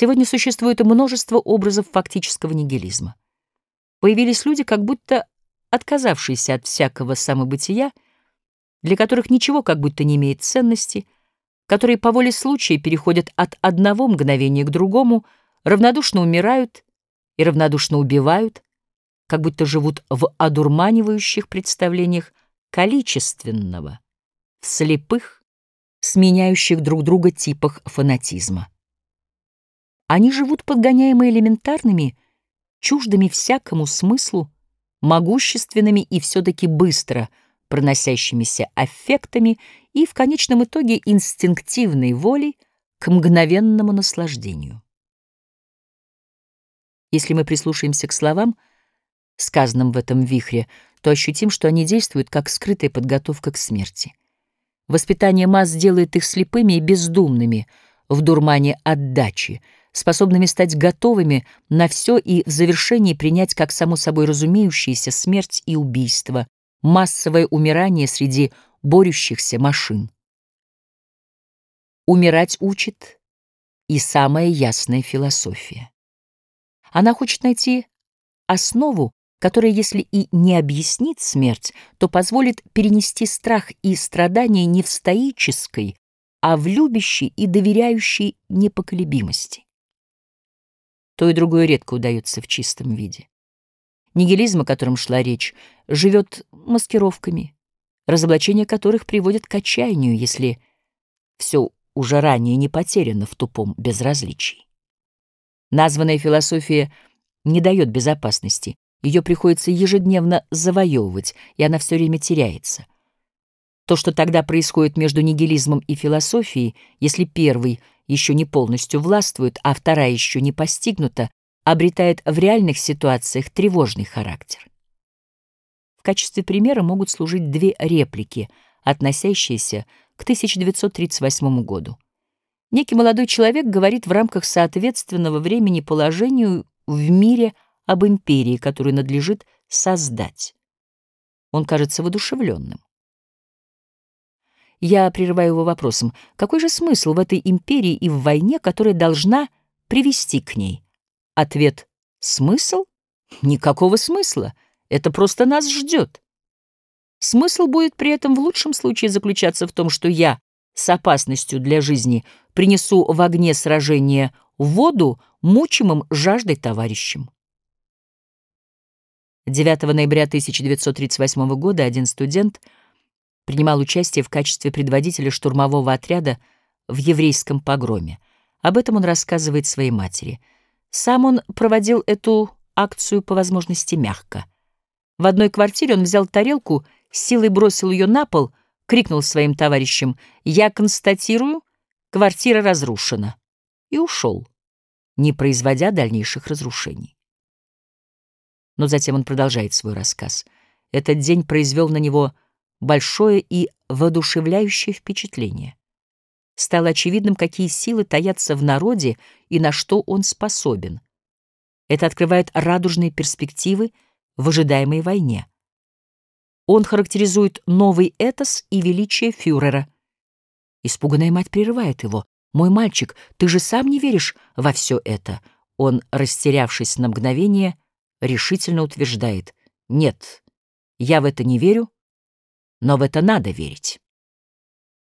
Сегодня существует множество образов фактического нигилизма. Появились люди, как будто отказавшиеся от всякого самобытия, для которых ничего как будто не имеет ценности, которые по воле случая переходят от одного мгновения к другому, равнодушно умирают и равнодушно убивают, как будто живут в одурманивающих представлениях количественного, в слепых, сменяющих друг друга типах фанатизма. Они живут подгоняемые элементарными, чуждыми всякому смыслу, могущественными и все-таки быстро проносящимися аффектами и в конечном итоге инстинктивной волей к мгновенному наслаждению. Если мы прислушаемся к словам, сказанным в этом вихре, то ощутим, что они действуют как скрытая подготовка к смерти. Воспитание масс делает их слепыми и бездумными в дурмане отдачи, способными стать готовыми на все и в завершении принять как само собой разумеющееся смерть и убийство, массовое умирание среди борющихся машин. Умирать учит и самая ясная философия. Она хочет найти основу, которая, если и не объяснит смерть, то позволит перенести страх и страдания не в стоической, а в любящей и доверяющей непоколебимости. То и другое редко удается в чистом виде. Нигилизм, о котором шла речь, живет маскировками, разоблачение которых приводит к отчаянию, если все уже ранее не потеряно в тупом безразличии. Названная философия не дает безопасности, ее приходится ежедневно завоевывать, и она все время теряется. То, что тогда происходит между нигилизмом и философией, если первый еще не полностью властвует, а вторая еще не постигнута, обретает в реальных ситуациях тревожный характер. В качестве примера могут служить две реплики, относящиеся к 1938 году. Некий молодой человек говорит в рамках соответственного времени положению в мире об империи, которую надлежит создать. Он кажется воодушевленным. Я прерываю его вопросом, какой же смысл в этой империи и в войне, которая должна привести к ней? Ответ — смысл? Никакого смысла. Это просто нас ждет. Смысл будет при этом в лучшем случае заключаться в том, что я с опасностью для жизни принесу в огне сражения воду мучимым жаждой товарищам. 9 ноября 1938 года один студент принимал участие в качестве предводителя штурмового отряда в еврейском погроме. Об этом он рассказывает своей матери. Сам он проводил эту акцию по возможности мягко. В одной квартире он взял тарелку, силой бросил ее на пол, крикнул своим товарищам «Я констатирую, квартира разрушена» и ушел, не производя дальнейших разрушений. Но затем он продолжает свой рассказ. Этот день произвел на него большое и воодушевляющее впечатление. Стало очевидным, какие силы таятся в народе и на что он способен. Это открывает радужные перспективы в ожидаемой войне. Он характеризует новый этос и величие фюрера. Испуганная мать прерывает его. «Мой мальчик, ты же сам не веришь во все это?» Он, растерявшись на мгновение, решительно утверждает. «Нет, я в это не верю, но в это надо верить».